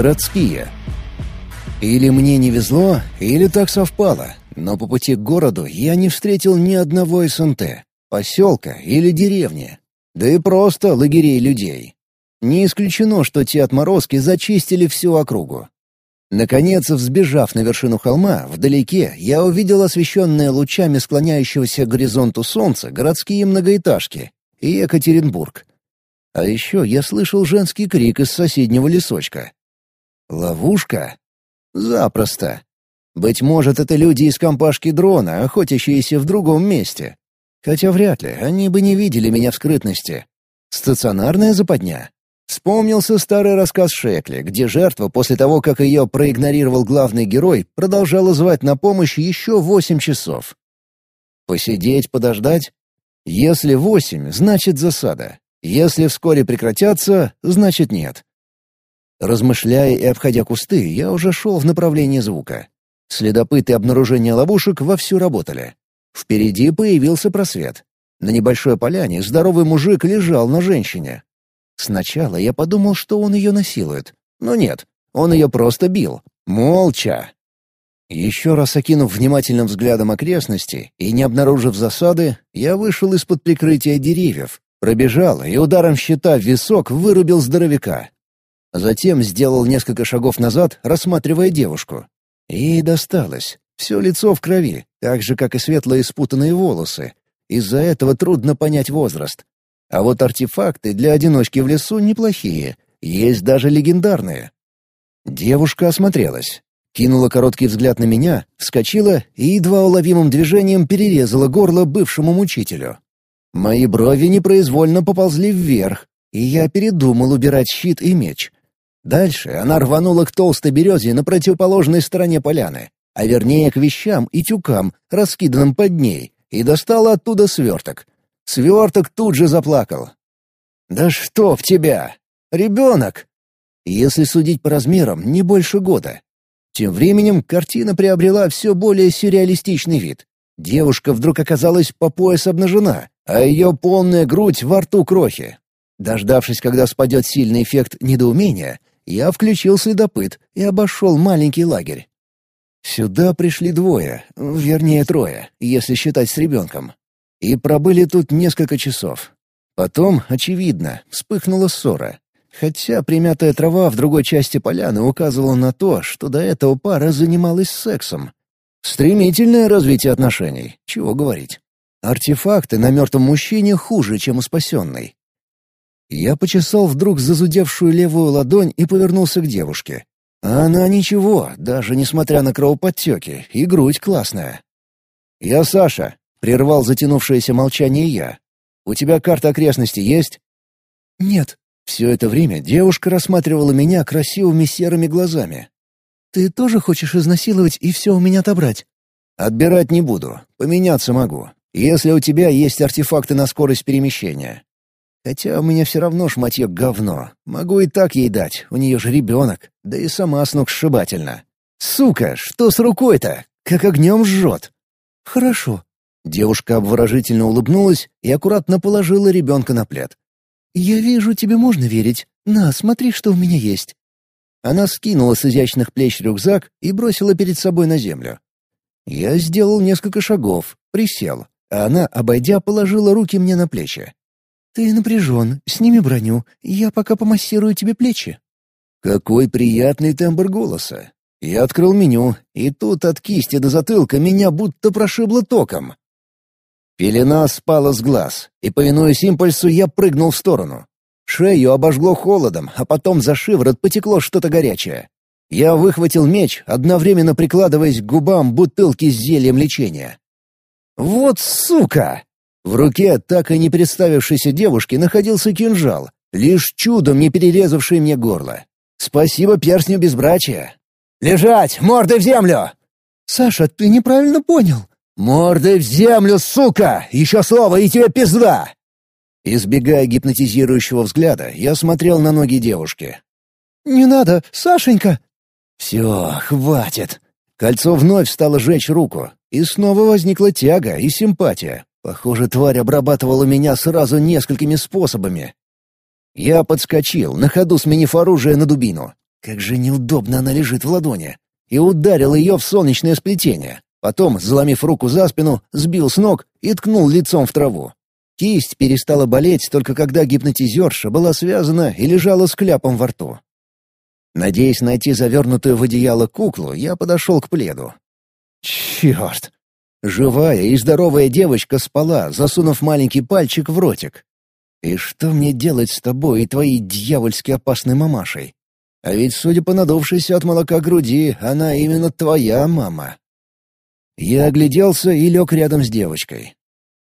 Городские. Или мне не везло, или так совпало, но по пути к городу я не встретил ни одного СНТ, поселка или деревни, да и просто лагерей людей. Не исключено, что те отморозки зачистили всю округу. Наконец, взбежав на вершину холма, вдалеке я увидел освещенные лучами склоняющегося к горизонту солнца городские многоэтажки и Екатеринбург. А еще я слышал женский крик из соседнего лесочка. «Ловушка?» «Запросто. Быть может, это люди из компашки дрона, охотящиеся в другом месте. Хотя вряд ли, они бы не видели меня в скрытности. Стационарная западня. Вспомнился старый рассказ Шекли, где жертва после того, как ее проигнорировал главный герой, продолжала звать на помощь еще восемь часов. Посидеть, подождать? Если восемь, значит засада. Если вскоре прекратятся, значит нет. Размышляя и обходя кусты, я уже шел в направлении звука. Следопыты обнаружения ловушек вовсю работали. Впереди появился просвет. На небольшой поляне здоровый мужик лежал на женщине, Сначала я подумал, что он ее насилует. Но нет, он ее просто бил. Молча. Еще раз окинув внимательным взглядом окрестности и не обнаружив засады, я вышел из-под прикрытия деревьев, пробежал и ударом щита в висок вырубил здоровяка. Затем сделал несколько шагов назад, рассматривая девушку. Ей досталось. Все лицо в крови, так же, как и светлые спутанные волосы. Из-за этого трудно понять возраст. А вот артефакты для одиночки в лесу неплохие, есть даже легендарные. Девушка осмотрелась, кинула короткий взгляд на меня, вскочила и едва уловимым движением перерезала горло бывшему мучителю. Мои брови непроизвольно поползли вверх, и я передумал убирать щит и меч. Дальше она рванула к толстой березе на противоположной стороне поляны, а вернее к вещам и тюкам, раскиданным под ней, и достала оттуда сверток. Сверток тут же заплакал. «Да что в тебя! Ребенок!» Если судить по размерам, не больше года. Тем временем картина приобрела все более сюрреалистичный вид. Девушка вдруг оказалась по пояс обнажена, а ее полная грудь во рту крохи. Дождавшись, когда спадет сильный эффект недоумения, я включил следопыт и обошел маленький лагерь. Сюда пришли двое, вернее трое, если считать с ребенком. И пробыли тут несколько часов. Потом, очевидно, вспыхнула ссора. Хотя примятая трава в другой части поляны указывала на то, что до этого пара занималась сексом. Стремительное развитие отношений, чего говорить. Артефакты на мертвом мужчине хуже, чем у спасенной. Я почесал вдруг зазудевшую левую ладонь и повернулся к девушке. А она ничего, даже несмотря на кровоподтеки, и грудь классная. «Я Саша», Прервал затянувшееся молчание я. «У тебя карта окрестностей есть?» «Нет». Все это время девушка рассматривала меня красивыми серыми глазами. «Ты тоже хочешь изнасиловать и все у меня отобрать?» «Отбирать не буду. Поменяться могу. Если у тебя есть артефакты на скорость перемещения. Хотя у меня все равно шматье говно. Могу и так ей дать, у нее же ребенок, да и сама с ног сшибательно. Сука, что с рукой-то? Как огнем жжет. Хорошо, Девушка обворожительно улыбнулась и аккуратно положила ребенка на плед. «Я вижу, тебе можно верить. На, смотри, что у меня есть». Она скинула с изящных плеч рюкзак и бросила перед собой на землю. Я сделал несколько шагов, присел, а она, обойдя, положила руки мне на плечи. «Ты напряжен, сними броню, я пока помассирую тебе плечи». Какой приятный тембр голоса. Я открыл меню, и тут от кисти до затылка меня будто прошибло током. Пелена спала с глаз, и, повинуясь импульсу, я прыгнул в сторону. Шею обожгло холодом, а потом за шиворот потекло что-то горячее. Я выхватил меч, одновременно прикладываясь к губам бутылки с зельем лечения. «Вот сука!» В руке так и не представившейся девушки находился кинжал, лишь чудом не перерезавший мне горло. «Спасибо перстню безбрачия!» «Лежать! Мордой в землю!» «Саша, ты неправильно понял!» «Мордой в землю, сука! Еще слово, и тебе пизда!» Избегая гипнотизирующего взгляда, я смотрел на ноги девушки. «Не надо, Сашенька!» «Все, хватит!» Кольцо вновь стало жечь руку, и снова возникла тяга и симпатия. Похоже, тварь обрабатывала меня сразу несколькими способами. Я подскочил, на ходу сменив оружие на дубину. Как же неудобно она лежит в ладони. И ударил ее в солнечное сплетение. Потом, заломив руку за спину, сбил с ног и ткнул лицом в траву. Кисть перестала болеть только когда гипнотизерша была связана и лежала с кляпом во рту. Надеясь найти завернутую в одеяло куклу, я подошел к пледу. Черт! Живая и здоровая девочка спала, засунув маленький пальчик в ротик. И что мне делать с тобой и твоей дьявольски опасной мамашей? А ведь, судя по надувшейся от молока груди, она именно твоя мама. Я огляделся и лег рядом с девочкой.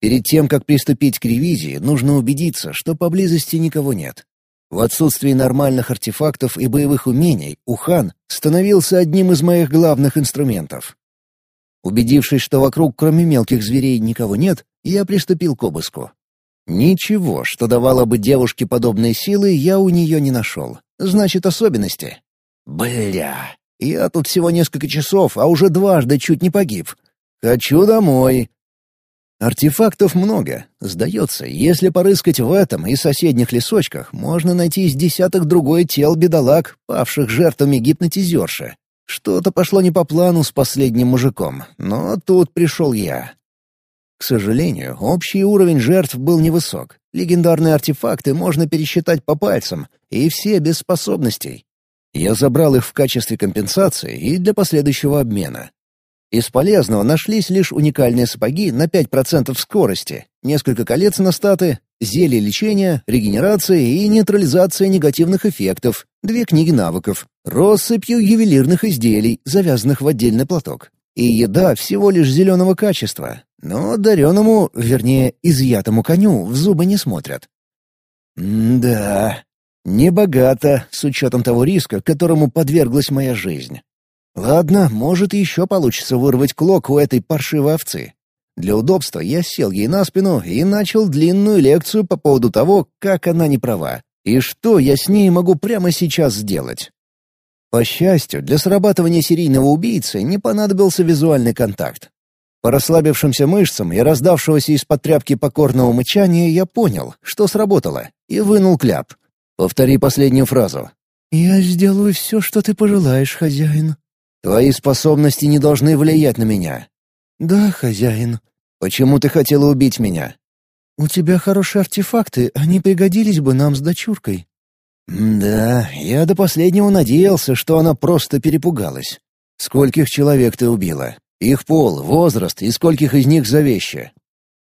Перед тем, как приступить к ревизии, нужно убедиться, что поблизости никого нет. В отсутствии нормальных артефактов и боевых умений Ухан становился одним из моих главных инструментов. Убедившись, что вокруг кроме мелких зверей никого нет, я приступил к обыску. Ничего, что давало бы девушке подобные силы, я у нее не нашел. Значит, особенности. Бля, я тут всего несколько часов, а уже дважды чуть не погиб. Хочу домой. Артефактов много. Сдается, если порыскать в этом и соседних лесочках, можно найти из десяток другой тел бедолаг, павших жертвами гипнотизерши. Что-то пошло не по плану с последним мужиком, но тут пришел я. К сожалению, общий уровень жертв был невысок. Легендарные артефакты можно пересчитать по пальцам, и все без способностей. Я забрал их в качестве компенсации и для последующего обмена. Из полезного нашлись лишь уникальные сапоги на 5% скорости, несколько колец на статы, зелье лечения, регенерации и нейтрализация негативных эффектов, две книги навыков, россыпью ювелирных изделий, завязанных в отдельный платок. И еда всего лишь зеленого качества, но дареному, вернее, изъятому коню в зубы не смотрят. М да, небогато, с учетом того риска, которому подверглась моя жизнь. Ладно, может, еще получится вырвать клок у этой паршивой овцы. Для удобства я сел ей на спину и начал длинную лекцию по поводу того, как она не права, и что я с ней могу прямо сейчас сделать. По счастью, для срабатывания серийного убийцы не понадобился визуальный контакт. По расслабившимся мышцам и раздавшегося из-под тряпки покорного мычания я понял, что сработало, и вынул кляп. «Повтори последнюю фразу». «Я сделаю все, что ты пожелаешь, хозяин». «Твои способности не должны влиять на меня». «Да, хозяин». «Почему ты хотела убить меня?» «У тебя хорошие артефакты, они пригодились бы нам с дочуркой». «Да, я до последнего надеялся, что она просто перепугалась. Скольких человек ты убила?» Их пол, возраст и скольких из них за вещи?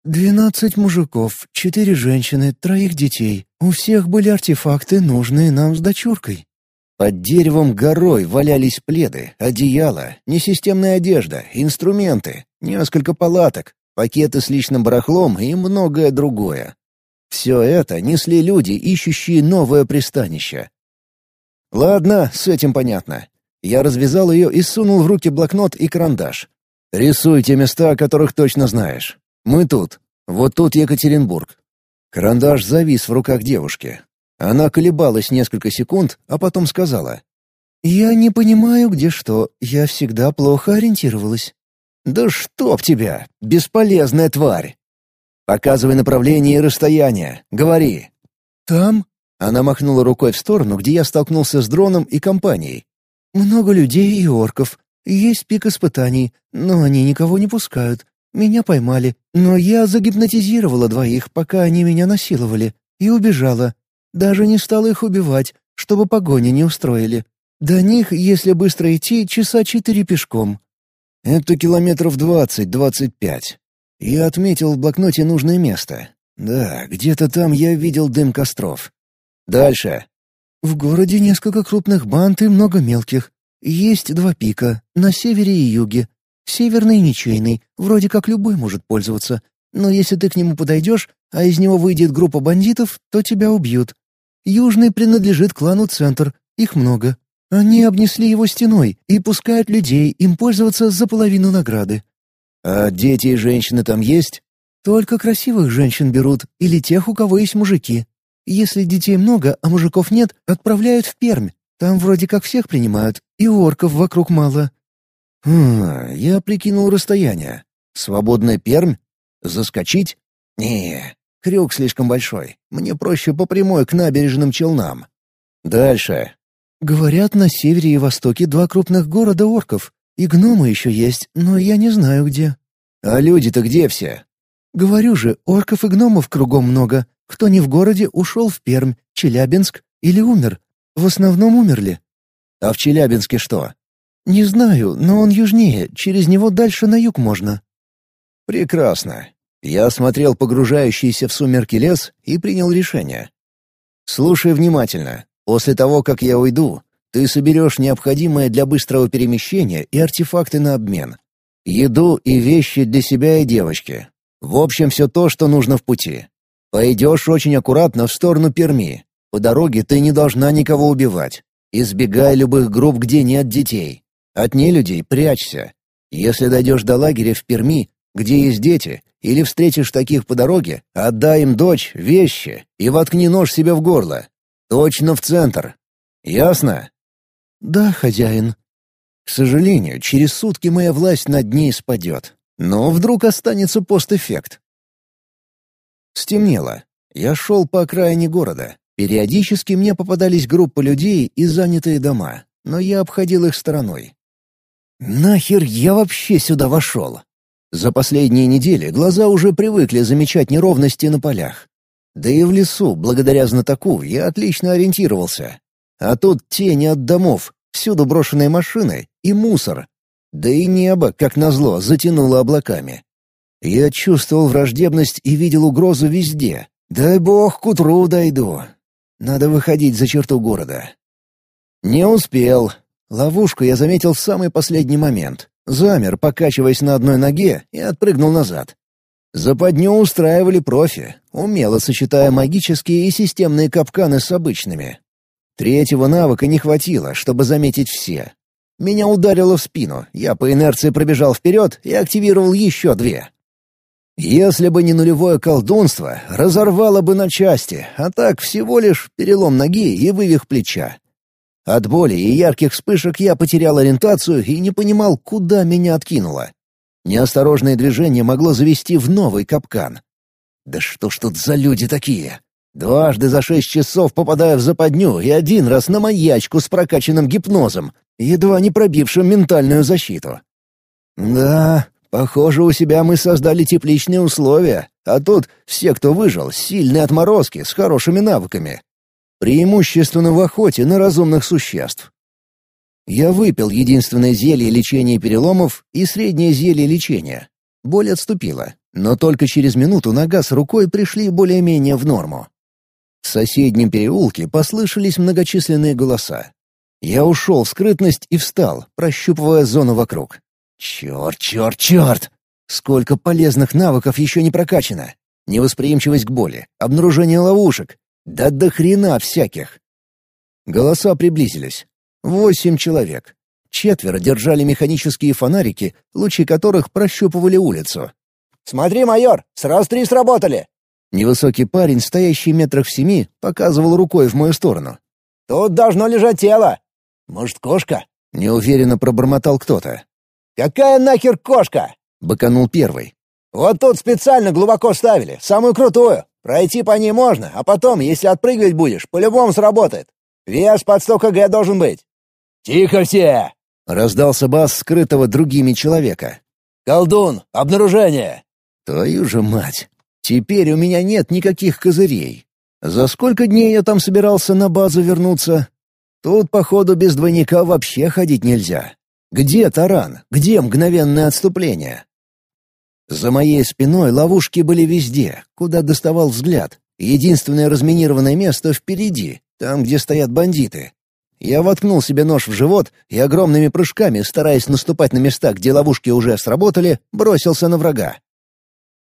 «Двенадцать мужиков, четыре женщины, троих детей. У всех были артефакты, нужные нам с дочуркой». Под деревом горой валялись пледы, одеяла, несистемная одежда, инструменты, несколько палаток, пакеты с личным барахлом и многое другое. Все это несли люди, ищущие новое пристанище. Ладно, с этим понятно. Я развязал ее и сунул в руки блокнот и карандаш. Рисуй те места, о которых точно знаешь. Мы тут. Вот тут Екатеринбург». Карандаш завис в руках девушки. Она колебалась несколько секунд, а потом сказала. «Я не понимаю, где что. Я всегда плохо ориентировалась». «Да чтоб тебя, бесполезная тварь!» «Показывай направление и расстояние. Говори». «Там?» Она махнула рукой в сторону, где я столкнулся с дроном и компанией. «Много людей и орков. Есть пик испытаний, но они никого не пускают. Меня поймали, но я загипнотизировала двоих, пока они меня насиловали, и убежала. Даже не стала их убивать, чтобы погони не устроили. До них, если быстро идти, часа четыре пешком. Это километров двадцать-двадцать пять. Я отметил в блокноте нужное место. Да, где-то там я видел дым костров. Дальше. В городе несколько крупных банд и много мелких. Есть два пика, на севере и юге. Северный ничейный, вроде как любой может пользоваться. Но если ты к нему подойдешь, а из него выйдет группа бандитов, то тебя убьют. Южный принадлежит клану Центр, их много. Они обнесли его стеной и пускают людей им пользоваться за половину награды. А дети и женщины там есть? Только красивых женщин берут или тех, у кого есть мужики. Если детей много, а мужиков нет, отправляют в Пермь. Там вроде как всех принимают, и орков вокруг мало». «Хм, я прикинул расстояние. Свободная пермь? Заскочить? Не, крюк слишком большой. Мне проще по прямой к набережным Челнам. Дальше. «Говорят, на севере и востоке два крупных города орков. И гномы еще есть, но я не знаю где». «А люди-то где все?» «Говорю же, орков и гномов кругом много. Кто не в городе, ушел в Пермь, Челябинск или умер. В основном умерли». «А в Челябинске что?» «Не знаю, но он южнее, через него дальше на юг можно». «Прекрасно. Я осмотрел погружающийся в сумерки лес и принял решение. Слушай внимательно. После того, как я уйду, ты соберешь необходимое для быстрого перемещения и артефакты на обмен. Еду и вещи для себя и девочки. В общем, все то, что нужно в пути. Пойдешь очень аккуратно в сторону Перми. По дороге ты не должна никого убивать. Избегай любых групп, где нет детей. От нелюдей прячься. Если дойдешь до лагеря в Перми, где есть дети, или встретишь таких по дороге, отдай им дочь, вещи и воткни нож себе в горло. Точно в центр. Ясно? Да, хозяин. К сожалению, через сутки моя власть над ней спадет. Но вдруг останется постэффект. Стемнело. Я шел по окраине города. Периодически мне попадались группы людей и занятые дома, но я обходил их стороной. Нахер я вообще сюда вошел? За последние недели глаза уже привыкли замечать неровности на полях. Да и в лесу, благодаря знатоку, я отлично ориентировался. А тут тени от домов, всюду брошенные машины и мусор. Да и небо, как назло, затянуло облаками. Я чувствовал враждебность и видел угрозу везде. Дай бог, к утру дойду. Надо выходить за черту города. Не успел. Ловушку я заметил в самый последний момент. Замер, покачиваясь на одной ноге, и отпрыгнул назад. Западню устраивали профи, умело сочетая магические и системные капканы с обычными. Третьего навыка не хватило, чтобы заметить все. Меня ударило в спину, я по инерции пробежал вперед и активировал еще две. Если бы не нулевое колдунство, разорвало бы на части, а так всего лишь перелом ноги и вывих плеча. От боли и ярких вспышек я потерял ориентацию и не понимал, куда меня откинуло. Неосторожное движение могло завести в новый капкан. Да что ж тут за люди такие? Дважды за шесть часов попадаю в западню и один раз на маячку с прокачанным гипнозом, едва не пробившим ментальную защиту. Да, похоже, у себя мы создали тепличные условия, а тут все, кто выжил, сильные отморозки с хорошими навыками. Преимущественно в охоте на разумных существ. Я выпил единственное зелье лечения переломов и среднее зелье лечения. Боль отступила, но только через минуту нога с рукой пришли более-менее в норму. В соседнем переулке послышались многочисленные голоса. Я ушел в скрытность и встал, прощупывая зону вокруг. Черт, черт, черт! Сколько полезных навыков еще не прокачано! Невосприимчивость к боли, обнаружение ловушек, да до хрена всяких. Голоса приблизились. Восемь человек. Четверо держали механические фонарики, лучи которых прощупывали улицу. «Смотри, майор, сразу три сработали!» Невысокий парень, стоящий метрах в семи, показывал рукой в мою сторону. «Тут должно лежать тело. Может, кошка?» — неуверенно пробормотал кто-то. «Какая нахер кошка?» — быканул первый. «Вот тут специально глубоко ставили, самую крутую. Пройти по ней можно, а потом, если отпрыгивать будешь, по-любому сработает. Вес под 100 кг должен быть». «Тихо все!» — раздался бас скрытого другими человека. «Колдун, обнаружение!» «Твою же мать! Теперь у меня нет никаких козырей. За сколько дней я там собирался на базу вернуться? Тут, походу, без двойника вообще ходить нельзя. Где таран? Где мгновенное отступление? За моей спиной ловушки были везде, куда доставал взгляд. Единственное разминированное место впереди, там, где стоят бандиты. Я воткнул себе нож в живот и огромными прыжками, стараясь наступать на места, где ловушки уже сработали, бросился на врага.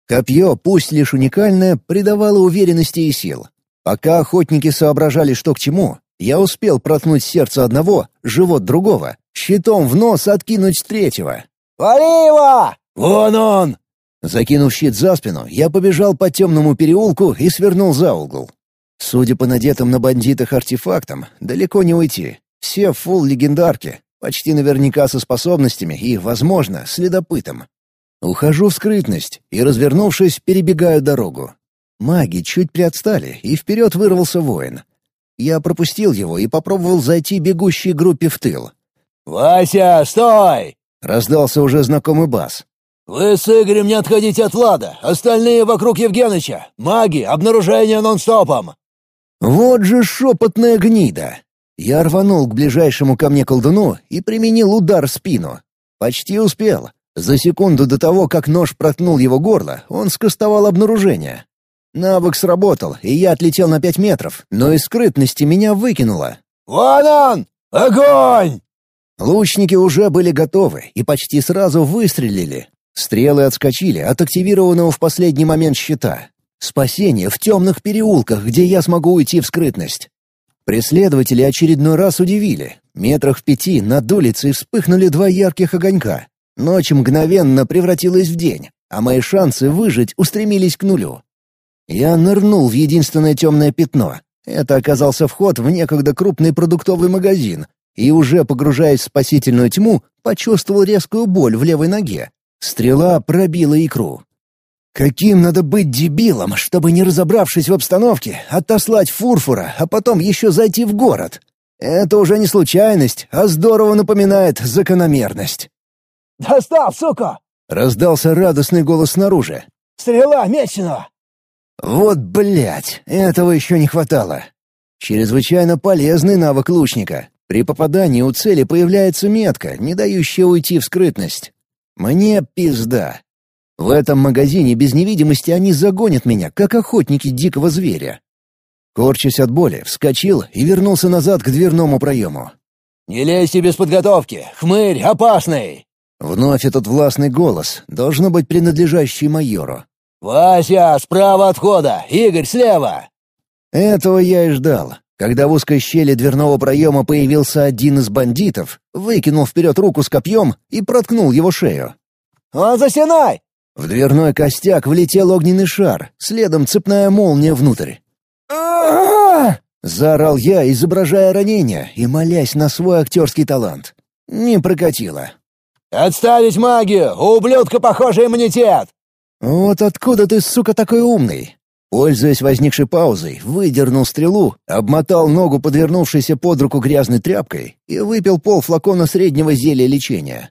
Копье, пусть лишь уникальное, придавало уверенности и сил. Пока охотники соображали, что к чему, я успел проткнуть сердце одного, живот другого, щитом в нос откинуть третьего. «Вали его!» «Вон он!» Закинув щит за спину, я побежал по темному переулку и свернул за угол. Судя по надетым на бандитах артефактам, далеко не уйти. Все фул легендарки, почти наверняка со способностями и, возможно, следопытом. Ухожу в скрытность и, развернувшись, перебегаю дорогу. Маги чуть приотстали, и вперед вырвался воин. Я пропустил его и попробовал зайти бегущей группе в тыл. «Вася, стой!» — раздался уже знакомый бас. «Вы с Игорем не отходите от Влада, остальные вокруг Евгеныча. Маги, обнаружение нон-стопом!» Вот же шепотная гнида! Я рванул к ближайшему ко мне колдуну и применил удар в спину. Почти успел. За секунду до того, как нож проткнул его горло, он скостовал обнаружение. Навык сработал, и я отлетел на пять метров, но из скрытности меня выкинуло. «Вон он! Огонь!» Лучники уже были готовы и почти сразу выстрелили. Стрелы отскочили от активированного в последний момент щита. Спасение в темных переулках, где я смогу уйти в скрытность. Преследователи очередной раз удивили. Метрах в пяти над улицей вспыхнули два ярких огонька. Ночь мгновенно превратилась в день, а мои шансы выжить устремились к нулю. Я нырнул в единственное темное пятно. Это оказался вход в некогда крупный продуктовый магазин, и уже погружаясь в спасительную тьму, почувствовал резкую боль в левой ноге. Стрела пробила икру. Каким надо быть дебилом, чтобы, не разобравшись в обстановке, отослать фурфура, а потом еще зайти в город? Это уже не случайность, а здорово напоминает закономерность. «Достал, сука!» — раздался радостный голос снаружи. «Стрела меченого!» Вот, блядь, этого еще не хватало. Чрезвычайно полезный навык лучника. При попадании у цели появляется метка, не дающая уйти в скрытность. Мне пизда. В этом магазине без невидимости они загонят меня, как охотники дикого зверя. Корчась от боли, вскочил и вернулся назад к дверному проему. «Не лезьте без подготовки! Хмырь опасный!» Вновь этот властный голос, должно быть принадлежащий майору. «Вася, справа от входа! Игорь, слева!» Этого я и ждал. Когда в узкой щели дверного проема появился один из бандитов, выкинул вперед руку с копьем и проткнул его шею. «Он за стеной!» В дверной костяк влетел огненный шар, следом цепная молния внутрь. Заорал я, изображая ранение и молясь на свой актерский талант. Не прокатило. «Отставить магию! У ублюдка похожий иммунитет!» «Вот откуда ты, сука, такой умный?» Пользуясь возникшей паузой, выдернул стрелу, обмотал ногу, подвернувшейся под руку грязной тряпкой, и выпил пол флакона среднего зелья лечения.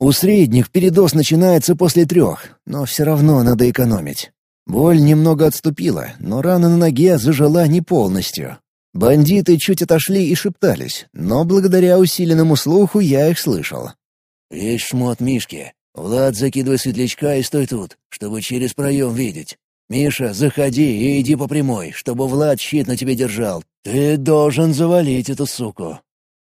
У средних передоз начинается после трех, но все равно надо экономить. Боль немного отступила, но рана на ноге зажила не полностью. Бандиты чуть отошли и шептались, но благодаря усиленному слуху я их слышал. «Весь шмот Мишки. Влад, закидывай светлячка и стой тут, чтобы через проем видеть. Миша, заходи и иди по прямой, чтобы Влад щит на тебе держал. Ты должен завалить эту суку».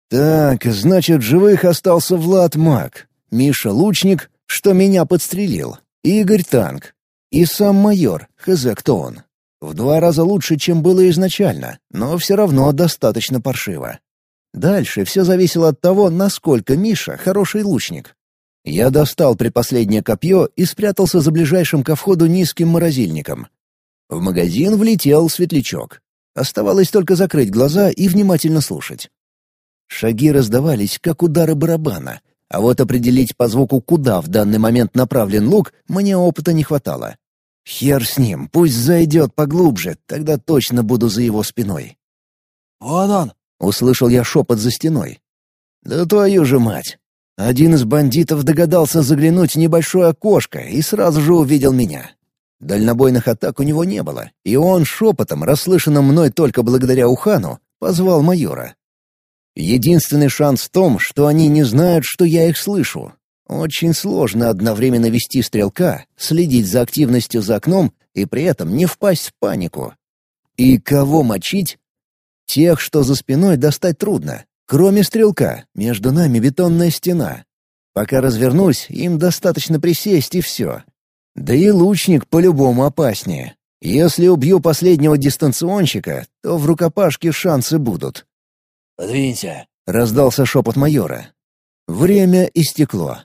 «Так, значит, живых остался Влад Мак. Миша Лучник, что меня подстрелил, Игорь Танк и сам майор, хз кто он. В два раза лучше, чем было изначально, но все равно достаточно паршиво. Дальше все зависело от того, насколько Миша хороший лучник. Я достал предпоследнее копье и спрятался за ближайшим ко входу низким морозильником. В магазин влетел светлячок. Оставалось только закрыть глаза и внимательно слушать. Шаги раздавались, как удары барабана, а вот определить по звуку, куда в данный момент направлен лук, мне опыта не хватало. Хер с ним, пусть зайдет поглубже, тогда точно буду за его спиной. «Вон он!» — услышал я шепот за стеной. «Да твою же мать!» Один из бандитов догадался заглянуть в небольшое окошко и сразу же увидел меня. Дальнобойных атак у него не было, и он шепотом, расслышанным мной только благодаря Ухану, позвал майора. Единственный шанс в том, что они не знают, что я их слышу. Очень сложно одновременно вести стрелка, следить за активностью за окном и при этом не впасть в панику. И кого мочить? Тех, что за спиной достать трудно. Кроме стрелка, между нами бетонная стена. Пока развернусь, им достаточно присесть и все. Да и лучник по-любому опаснее. Если убью последнего дистанционщика, то в рукопашке шансы будут. «Подвинься!» — раздался шепот майора. Время истекло.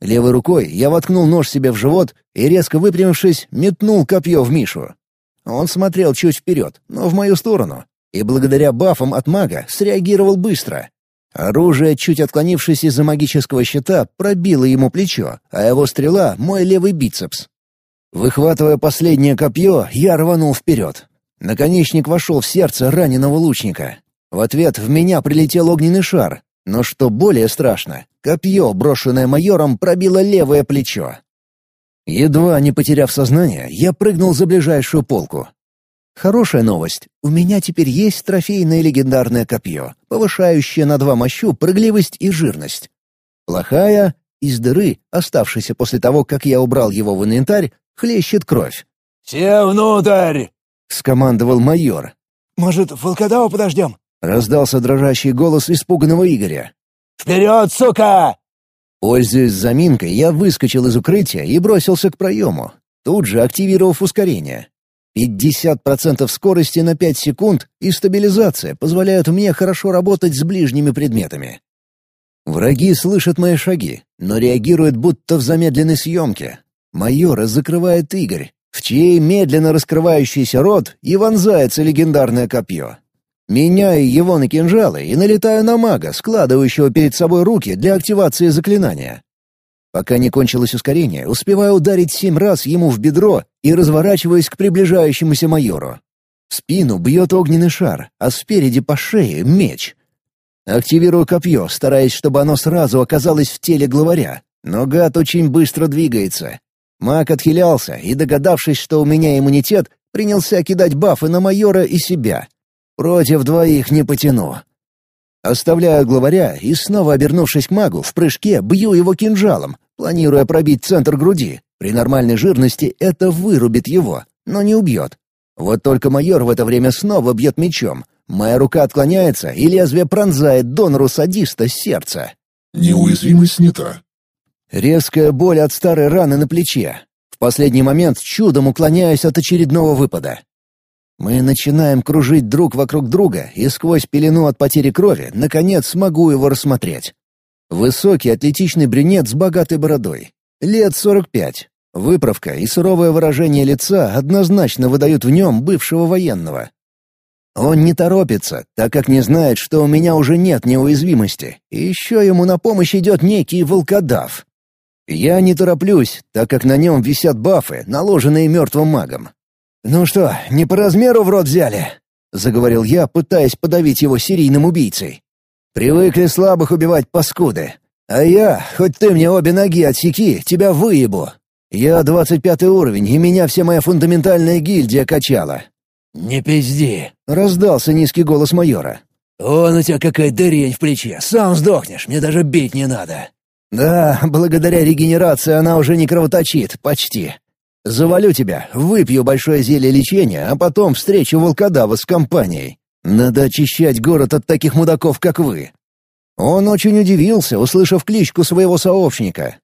Левой рукой я воткнул нож себе в живот и, резко выпрямившись, метнул копье в Мишу. Он смотрел чуть вперед, но в мою сторону, и благодаря бафам от мага среагировал быстро. Оружие, чуть отклонившись из-за магического щита, пробило ему плечо, а его стрела — мой левый бицепс. Выхватывая последнее копье, я рванул вперед. Наконечник вошел в сердце раненого лучника. В ответ в меня прилетел огненный шар, но что более страшно, копье, брошенное майором, пробило левое плечо. Едва не потеряв сознание, я прыгнул за ближайшую полку. Хорошая новость. У меня теперь есть трофейное легендарное копье, повышающее на два мощу прыгливость и жирность. Плохая — из дыры, оставшейся после того, как я убрал его в инвентарь, хлещет кровь. «Все внутрь!» — скомандовал майор. «Может, волкодава подождем?» — раздался дрожащий голос испуганного Игоря. «Вперед, сука!» Пользуясь заминкой, я выскочил из укрытия и бросился к проему, тут же активировав ускорение. 50% скорости на 5 секунд и стабилизация позволяют мне хорошо работать с ближними предметами. Враги слышат мои шаги, но реагируют будто в замедленной съемке. Майора закрывает Игорь, в чьей медленно раскрывающийся рот и вонзается легендарное копье. Меняю его на кинжалы и налетаю на мага, складывающего перед собой руки для активации заклинания. Пока не кончилось ускорение, успеваю ударить семь раз ему в бедро и разворачиваюсь к приближающемуся майору. В спину бьет огненный шар, а спереди по шее — меч. Активирую копье, стараясь, чтобы оно сразу оказалось в теле главаря, но гад очень быстро двигается. Маг отхилялся и, догадавшись, что у меня иммунитет, принялся кидать бафы на майора и себя. Против двоих не потяну. Оставляю главаря и, снова обернувшись к магу, в прыжке бью его кинжалом, планируя пробить центр груди. При нормальной жирности это вырубит его, но не убьет. Вот только майор в это время снова бьет мечом. Моя рука отклоняется, и лезвие пронзает донору-садиста сердце. Неуязвимость снята. Резкая боль от старой раны на плече. В последний момент чудом уклоняюсь от очередного выпада. Мы начинаем кружить друг вокруг друга, и сквозь пелену от потери крови, наконец, смогу его рассмотреть. Высокий атлетичный брюнет с богатой бородой. Лет сорок пять. Выправка и суровое выражение лица однозначно выдают в нем бывшего военного. Он не торопится, так как не знает, что у меня уже нет неуязвимости, и еще ему на помощь идет некий волкодав. Я не тороплюсь, так как на нем висят бафы, наложенные мертвым магом. «Ну что, не по размеру в рот взяли?» — заговорил я, пытаясь подавить его серийным убийцей. «Привыкли слабых убивать паскуды. А я, хоть ты мне обе ноги отсеки, тебя выебу. Я двадцать пятый уровень, и меня вся моя фундаментальная гильдия качала». «Не пизди», — раздался низкий голос майора. «Он у тебя какая дырень в плече, сам сдохнешь, мне даже бить не надо». «Да, благодаря регенерации она уже не кровоточит, почти. Завалю тебя, выпью большое зелье лечения, а потом встречу волкодава с компанией. Надо очищать город от таких мудаков, как вы». Он очень удивился, услышав кличку своего сообщника.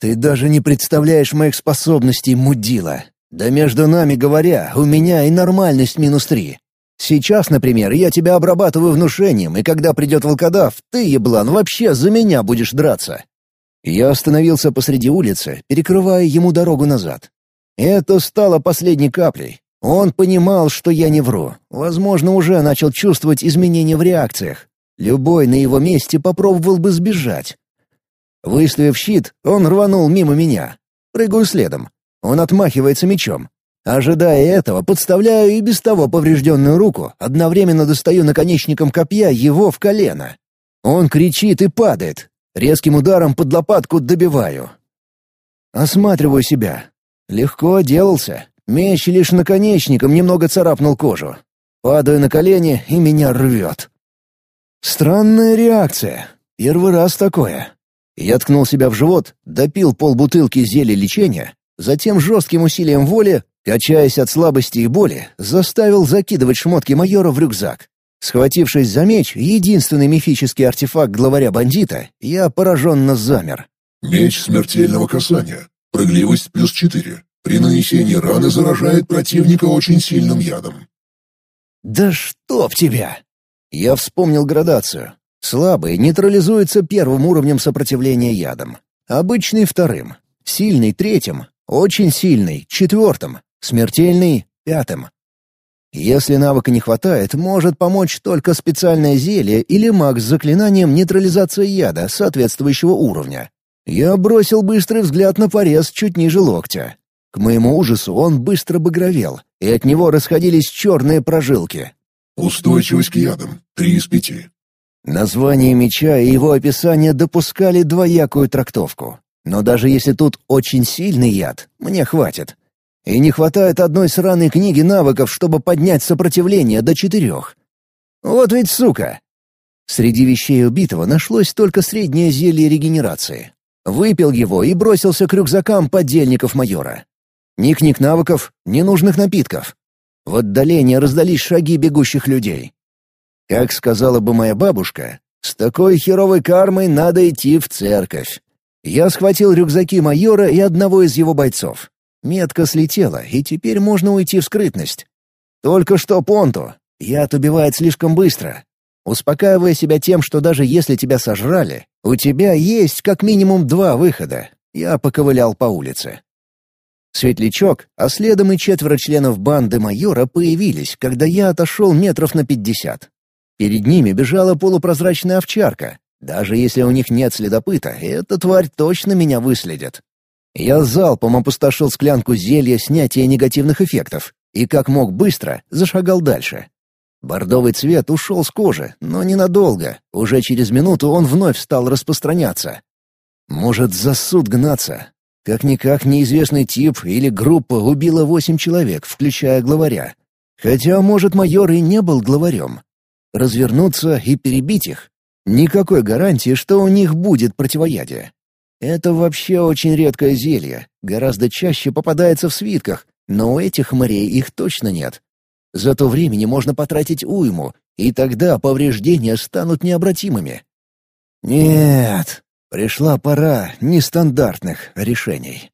«Ты даже не представляешь моих способностей, мудила. Да между нами говоря, у меня и нормальность минус три. Сейчас, например, я тебя обрабатываю внушением, и когда придет волкодав, ты, еблан, вообще за меня будешь драться». Я остановился посреди улицы, перекрывая ему дорогу назад. Это стало последней каплей. Он понимал, что я не вру. Возможно, уже начал чувствовать изменения в реакциях. Любой на его месте попробовал бы сбежать. Выставив щит, он рванул мимо меня. Прыгаю следом. Он отмахивается мечом. Ожидая этого, подставляю и без того поврежденную руку, одновременно достаю наконечником копья его в колено. Он кричит и падает. Резким ударом под лопатку добиваю. Осматриваю себя. Легко отделался. Меч лишь наконечником немного царапнул кожу. Падаю на колени, и меня рвет. Странная реакция. Первый раз такое. Я ткнул себя в живот, допил полбутылки зелья лечения, затем жестким усилием воли, качаясь от слабости и боли, заставил закидывать шмотки майора в рюкзак. Схватившись за меч, единственный мифический артефакт главаря бандита, я пораженно замер. Меч смертельного касания. Прыгливость плюс четыре. При нанесении раны заражает противника очень сильным ядом. «Да чтоб тебя!» Я вспомнил градацию. Слабый нейтрализуется первым уровнем сопротивления ядом. Обычный — вторым. Сильный — третьим. Очень сильный — четвертым. Смертельный — пятым. Если навыка не хватает, может помочь только специальное зелье или маг с заклинанием нейтрализации яда соответствующего уровня. Я бросил быстрый взгляд на порез чуть ниже локтя. К моему ужасу он быстро багровел, и от него расходились черные прожилки. Устойчивость к ядам. Три из пяти. Название меча и его описание допускали двоякую трактовку. Но даже если тут очень сильный яд, мне хватит. И не хватает одной сраной книги навыков, чтобы поднять сопротивление до четырех. Вот ведь сука! Среди вещей убитого нашлось только среднее зелье регенерации. Выпил его и бросился к рюкзакам подельников майора. Ни книг навыков, ни нужных напитков. В отдалении раздались шаги бегущих людей. Как сказала бы моя бабушка, с такой херовой кармой надо идти в церковь. Я схватил рюкзаки майора и одного из его бойцов. Метка слетела, и теперь можно уйти в скрытность. Только что понту. Яд убивает слишком быстро. Успокаивая себя тем, что даже если тебя сожрали, у тебя есть как минимум два выхода, я поковылял по улице. Светлячок, а следом и четверо членов банды майора появились, когда я отошел метров на пятьдесят. Перед ними бежала полупрозрачная овчарка. Даже если у них нет следопыта, эта тварь точно меня выследит. Я залпом опустошил склянку зелья снятия негативных эффектов и, как мог быстро, зашагал дальше. Бордовый цвет ушел с кожи, но ненадолго. Уже через минуту он вновь стал распространяться. Может, за суд гнаться. Как-никак неизвестный тип или группа убила восемь человек, включая главаря. Хотя, может, майор и не был главарем. Развернуться и перебить их? Никакой гарантии, что у них будет противоядие. Это вообще очень редкое зелье, гораздо чаще попадается в свитках, но у этих морей их точно нет. Зато времени можно потратить уйму, и тогда повреждения станут необратимыми. Нет, пришла пора нестандартных решений.